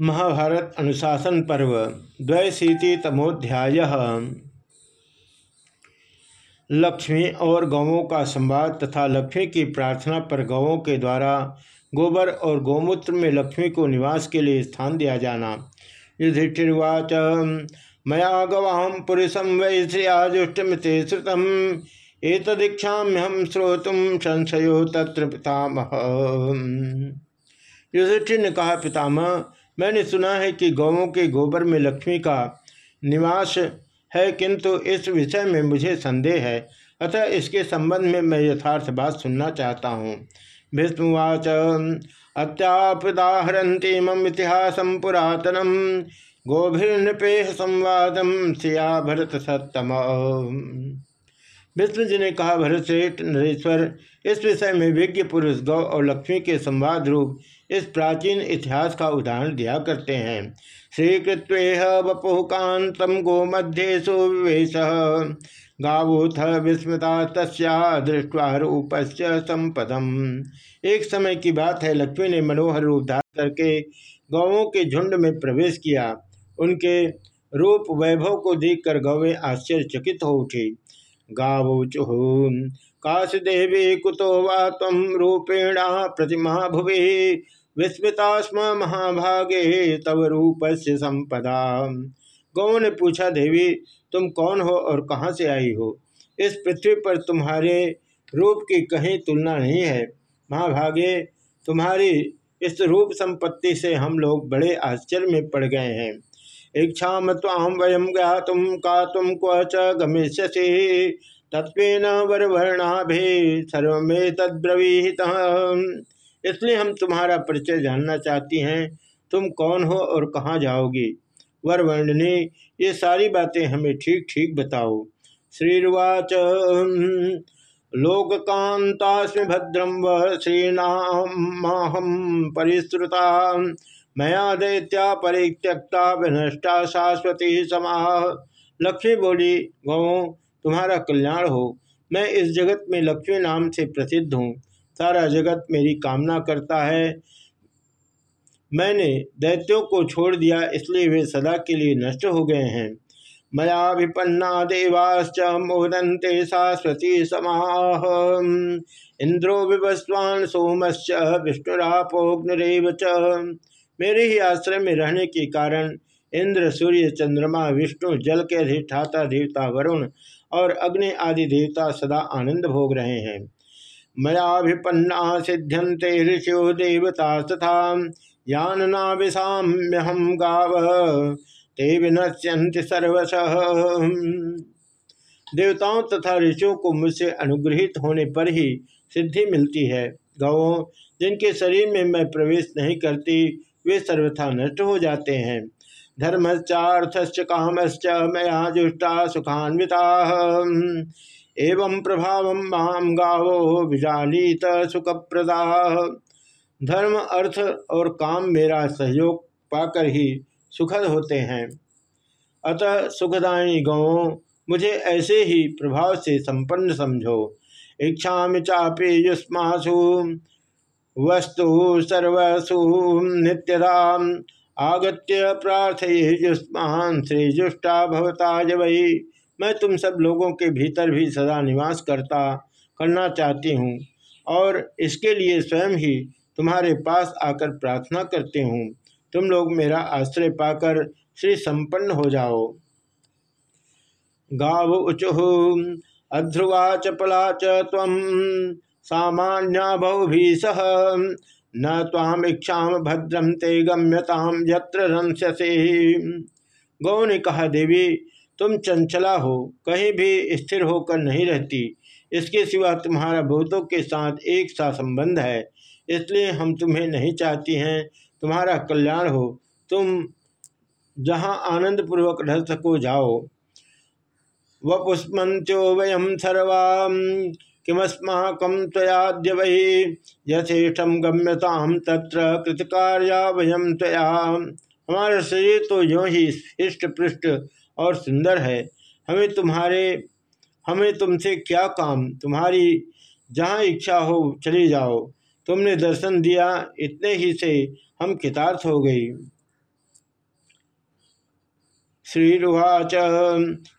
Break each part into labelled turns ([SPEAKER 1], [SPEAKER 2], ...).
[SPEAKER 1] महाभारत अनुशासन पर्व, द्वैशीति तमोध्याय। लक्ष्मी और गौों का संवाद तथा लक्ष्मी की प्रार्थना पर गौों के द्वारा गोबर और गोमूत्र में लक्ष्मी को निवास के लिए स्थान दिया जाना। युधिष्ठिर्वाच, मया गवाम पुरुषम वै श्रियाजुष्टमिते श्रुतम एक हम श्रोतुम संशयो तत्र पितामह। युधिष्ठिर ने कहा, पितामह मैंने सुना है कि गौों के गोबर में लक्ष्मी का निवास है, किंतु इस विषय में मुझे संदेह है। अतः इसके संबंध में मैं यथार्थ बात सुनना चाहता हूँ। भीष्मवाच अत्यापदाहरती मम इतिहास पुरातनम गोभिर्नृपेह संवादम सिया भरत सत्तम। विष्णु जी ने कहा, भरत श्रेष्ठ नरेश्वर, इस विषय में विज्ञ पुरुष गौ और लक्ष्मी के संवाद रूप इस प्राचीन इतिहास का उदाहरण दिया करते हैं। श्रीकृत्वेह वपुः कांतम गो मध्य सुवेश गावूथ विस्मृता तस्या दृष्टवा रूपस्य संपदम एक समय की बात है, लक्ष्मी ने मनोहर रूप धार करके गौों के झुंड में प्रवेश किया। उनके रूप वैभव को देखकर गौवें आश्चर्यचकित हो उठी। गावोचुह काशदेवी कुतो वा तम रूपेण प्रतिमा भुवि। विस्मृता स्म महाभागे तव रूप से संपदा। गौ ने पूछा, देवी, तुम कौन हो और कहाँ से आई हो? इस पृथ्वी पर तुम्हारे रूप की कहीं तुलना नहीं है। महाभागे, तुम्हारी इस रूप संपत्ति से हम लोग बड़े आश्चर्य में पड़ गए हैं। इच्छा ताम वयम तुम का तुम क्व च गमिष्यसि। तत्व वरवर्णाभे सर्वे तद्रवीहित इसलिए हम तुम्हारा परिचय जानना चाहती हैं, तुम कौन हो और कहाँ जाओगी? वर वर्णनी ये सारी बातें हमें ठीक ठीक बताओ। श्रीर्वाच लोककांतास्म भद्रम व श्रीनामाहम परिश्रुता मया दैत्या परित्यक्ता, विनष्टा शाश्वती समाह लक्ष्मी बोली, गौ तुम्हारा कल्याण हो। मैं इस जगत में लक्ष्मी नाम से प्रसिद्ध हूँ। सारा जगत मेरी कामना करता है। मैंने दैत्यों को छोड़ दिया, इसलिए वे सदा के लिए नष्ट हो गए हैं। मया विपन्ना देवाश्च मोदंते सरस्वती समाह इंद्रो विवस्वान सोमश्च, विष्णुरापोग्नरेव च। मेरे ही आश्रय में रहने के कारण इंद्र, सूर्य, चंद्रमा, विष्णु, जल के अधिष्ठाता, देवता, वरुण और अग्नि आदि देवता सदा आनंद भोग रहे हैं। मयाभिपन्ना सिद्ध्यंते ऋषियो देवता तथा यानना विषाम्यहम गाव, ते विनश्यंति सर्वश। देवताओं तथा ऋषियों को मुझसे अनुग्रहित होने पर ही सिद्धि मिलती है। गौ जिनके शरीर में मैं प्रवेश नहीं करती, वे सर्वथा नष्ट हो जाते हैं। धर्मश्चार्थश्च कामश्च मया जुष्टा सुखान्विता। एवं प्रभाव माम गावो विजालीत सुखप्रदा। धर्म, अर्थ और काम मेरा सहयोग पाकर ही सुखद होते हैं। अतः सुखदायी गौ मुझे ऐसे ही प्रभाव से संपन्न समझो। इच्छा चापे युष्मासु, वस्तु सर्वसु नित्यदा आगत्य प्रार्थये युष्मान श्रीजुष्टा भवताज वही मैं तुम सब लोगों के भीतर भी सदा निवास करता करना चाहती हूँ और इसके लिए स्वयं ही तुम्हारे पास आकर प्रार्थना करती हूँ। तुम लोग मेरा आश्रय पाकर श्री संपन्न हो जाओ। गाव उचुह अध्रुवा चपला चम सामान्या बहुभी सह न ताम इच्छा भद्रम ते गम्यताम यत्र रंस्यसे। गौ ने कहा, देवी, तुम चंचला हो, कहीं भी स्थिर होकर नहीं रहती। इसके सिवा तुम्हारा भूतों के साथ एक सा संबंध है, इसलिए हम तुम्हें नहीं चाहती हैं। तुम्हारा कल्याण हो, तुम जहाँ आनंदपूर्वक रह सको जाओ। पुष्पंत्यो वयम सर्वा किमस्माकम तयाद्य वही यथेष्टम गम्यताम तत्र कृतकार्या वयम तया हमारा शरीर तो यो ही हृष्ट पृष्ठ और सुंदर है। हमें तुम्हारे, हमें तुमसे क्या काम? तुम्हारी जहाँ इच्छा हो चली जाओ। तुमने दर्शन दिया, इतने ही से हम कितार्थ हो गई। श्रीरुवाच।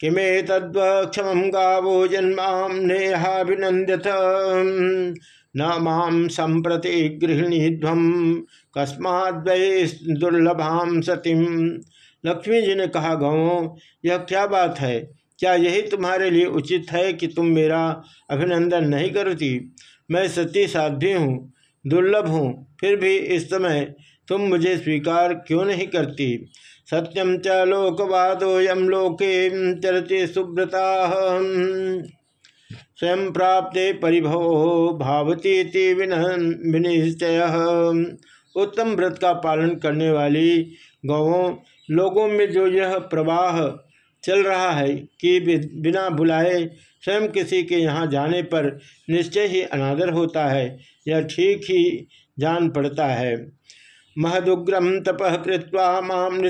[SPEAKER 1] किमे तद्वक्षम गावो जन्माम न माम संप्रति गृहिणीध्वम कस्माद्वै दुर्लभाम सतीम लक्ष्मी जी ने कहा गौ यह क्या बात है? क्या यही तुम्हारे लिए उचित है कि तुम मेरा अभिनंदन नहीं करती? मैं सती साध्वी हूँ, दुर्लभ हूँ, फिर भी इस समय तुम मुझे स्वीकार क्यों नहीं करती? सत्यम च लोकवादोयम लोके चरते सुब्रता स्वयं प्राप्ते परिभव भावती विनिश्चय। उत्तम व्रत का पालन करने वाली गौों लोगों में जो यह प्रवाह चल रहा है कि बिना बुलाए स्वयं किसी के यहाँ जाने पर निश्चय ही अनादर होता है, यह ठीक ही जान पड़ता है। महदुग्रम तप कृत्वा माम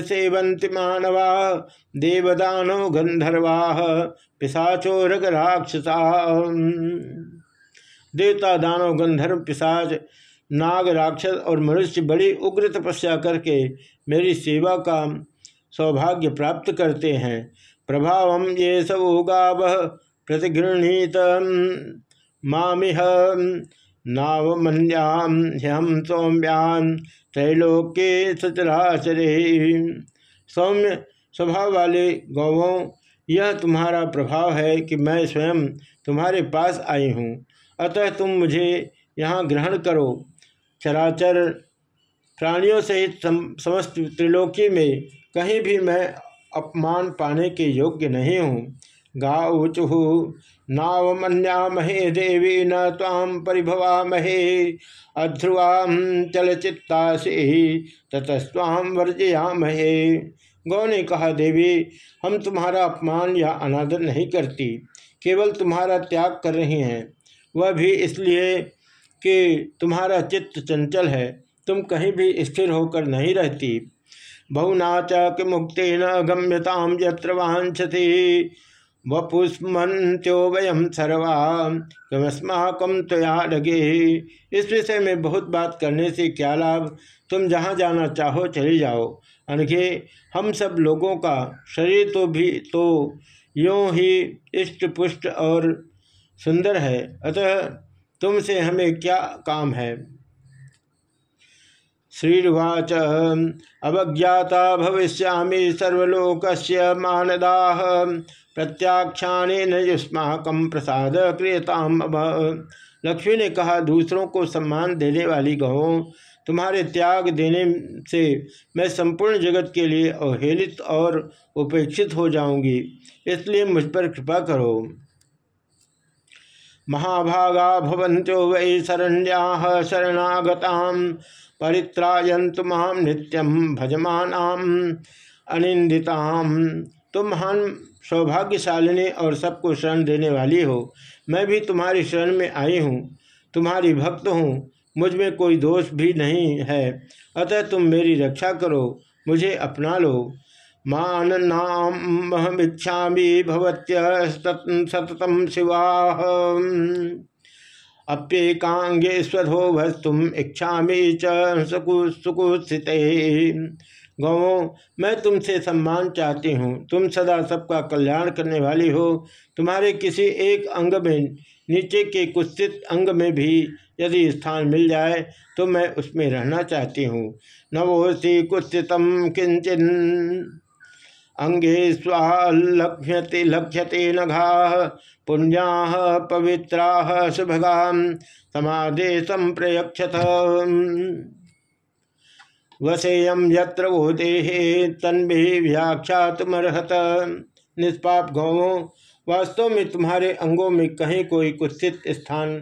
[SPEAKER 1] मानवा, देवदानो गंधर्वा पिशाचो रग राक्षसा देवता दानव गंधर्व पिशाच नाग राक्षस और मनुष्य बड़ी उग्र तपस्या करके मेरी सेवा का सौभाग्य प्राप्त करते हैं। प्रभाव ये सब गाव प्रतिगृणीत मामिह नावमन्याम ह्यम सौम्यान त्रैलोक्य सचराचरे। सौम्य स्वभाव वाले गौवों, यह तुम्हारा प्रभाव है कि मैं स्वयं तुम्हारे पास आई हूँ। अतः तुम मुझे यहाँ ग्रहण करो। चराचर प्राणियों सहित समस्त त्रिलोकी में कहीं भी मैं अपमान पाने के योग्य नहीं हूँ। गाऊचुः। नावमन्यामहे देवी न ताम परिभवामहे। अध्रुवाम चलचित्तासी ततस्वाम वर्जयामहे। गौ ने कहा, देवी, हम तुम्हारा अपमान या अनादर नहीं करती, केवल तुम्हारा त्याग कर रही हैं। वह भी इसलिए कि तुम्हारा चित्त चंचल है, तुम कहीं भी स्थिर होकर नहीं रहती। बहुना च मुक्ति न गम्यताम यत्र वांछती वपुष्मंत्यो वयम सर्वा। कमस्माकम तया लगे इस विषय में बहुत बात करने से क्या लाभ? तुम जहाँ जाना चाहो चले जाओ। अनघे, हम सब लोगों का शरीर तो भी तो यों ही इष्ट पुष्ट और सुंदर है। अतः तुमसे हमें क्या काम है? श्रीर्वाच, अवज्ञाता भविष्यामी सर्वलोक मानदा। प्रत्याख्यान युष्माक प्रसाद क्रियताम लक्ष्मी ने कहा, दूसरों को सम्मान देने वाली गहों, तुम्हारे त्याग देने से मैं संपूर्ण जगत के लिए अवहेलित और उपेक्षित हो जाऊँगी, इसलिए मुझ पर कृपा करो। महाभागा भवंतो वै शरण्या शरणागता परित्रायंतु माम नित्यम भजमानाम अनिंदिताम तुम महान सौभाग्यशालिनी और सबको शरण देने वाली हो। मैं भी तुम्हारी शरण में आई हूँ, तुम्हारी भक्त हूँ, मुझमें कोई दोष भी नहीं है। अतः तुम मेरी रक्षा करो, मुझे अपना लो। मान नाम इच्छा भवत्य सततम शिवा। अप्येकांगे स्वधो भस्तुम इच्छा च सुकुस्थित गौों मैं तुमसे सम्मान चाहती हूँ। तुम सदा सबका कल्याण करने वाली हो। तुम्हारे किसी एक अंग में, नीचे के कुत्सित अंग में भी यदि स्थान मिल जाए तो मैं उसमें रहना चाहती हूँ। नवोसी कुत्सितम किंचन। अंगे स्वालभ्यते लभ्यते नघा, पुण्या पवित्रा शुभगा समादेशम प्रयक्षत वसेयम यत्र वो देहे तन्भि व्याख्यातमर्हत। निष्पाप गौवों वास्तव में तुम्हारे अंगों में कहीं कोई कुत्सित स्थान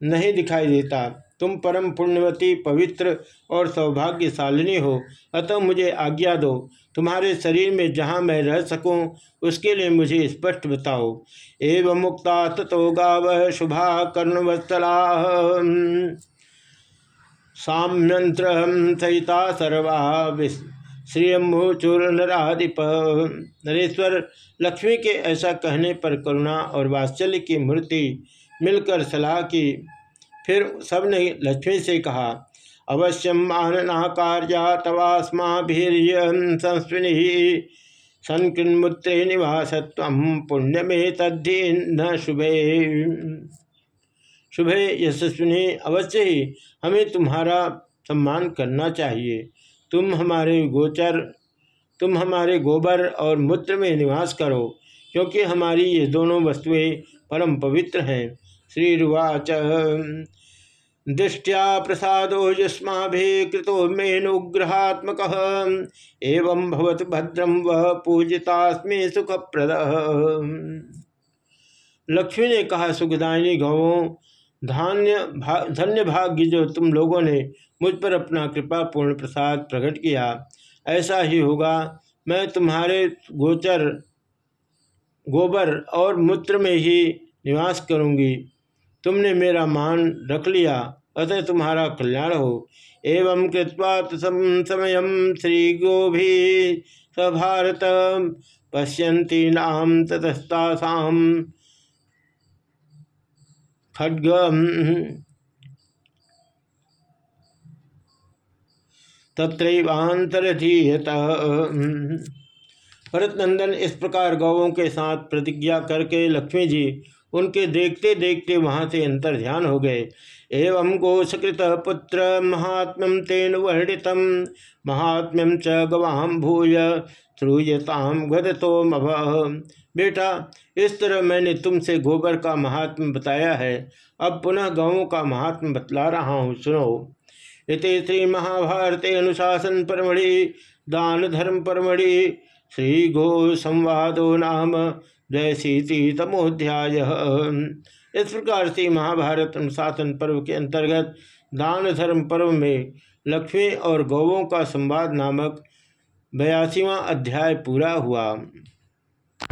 [SPEAKER 1] नहीं दिखाई देता। तुम परम पुण्यवती, पवित्र और सौभाग्यशालिनी हो। अतः मुझे आज्ञा दो, तुम्हारे शरीर में जहाँ मैं रह सकूँ, उसके लिए मुझे स्पष्ट बताओ। एवं मुक्ता तथो गाव शुभा कर्णवत्सला साम्यंत्र सहिता सर्वा श्रीयम्भुचूर नराधिप नरेश्वर लक्ष्मी के ऐसा कहने पर करुणा और वात्सल्य की मूर्ति मिलकर सलाह की। फिर सबने लक्ष्मी से कहा अवश्यम मानना कार्या तवास्मा संस्विनी। सन्कृन्मुत्रे निवासत्व पुण्य में तद्धि न शुभे। शुभे यशस्विनी। अवश्य ही हमें तुम्हारा सम्मान करना चाहिए। तुम हमारे गोचर, तुम हमारे गोबर और मूत्र में निवास करो, क्योंकि हमारी ये दोनों वस्तुएँ परम पवित्र हैं। श्री रुवाच दृष्टिया प्रसादो युष्मा कृतो मेनुग्रहात्मक। एवं भवत भद्रम वह पूजितास्मे सुखप्रद। लक्ष्मी ने कहा, सुखदायिनी गौों धान्य भा, धन्य भाग्य जो तुम लोगों ने मुझ पर अपना कृपा पूर्ण प्रसाद प्रकट किया ऐसा ही होगा। मैं तुम्हारे गोचर गोबर और मूत्र में ही निवास करूँगी। तुमने मेरा मान रख लिया अतः तुम्हारा कल्याण हो। एवं कृत्वा समय श्री गोभी सभारत पश्यंती नाम ततस्तासाम। खड्ग तत्रैवांतरधीयत भरत नंदन इस प्रकार गौों के साथ प्रतिज्ञा करके लक्ष्मी जी उनके देखते देखते वहाँ से अंतर ध्यान हो गए। एवं गोषकृत पुत्र महात्म्यम तेन वर्णित महात्म्यम च गवाम भूय श्रूयताम गदतोम बेटा, इस तरह मैंने तुमसे गोबर का महात्म बताया है। अब पुनः गौों का महात्म बतला रहा हूँ, सुनो। इति श्री महाभारते अनुशासन परमढ़ि, दान धर्म परमढ़ि, श्री गो संवादो नाम। जयशीति तमोध्याय। इस प्रकार से महाभारत अनुशासन पर्व के अंतर्गत दान धर्म पर्व में लक्ष्मी और गौवों का संवाद नामक बयासीवा अध्याय पूरा हुआ।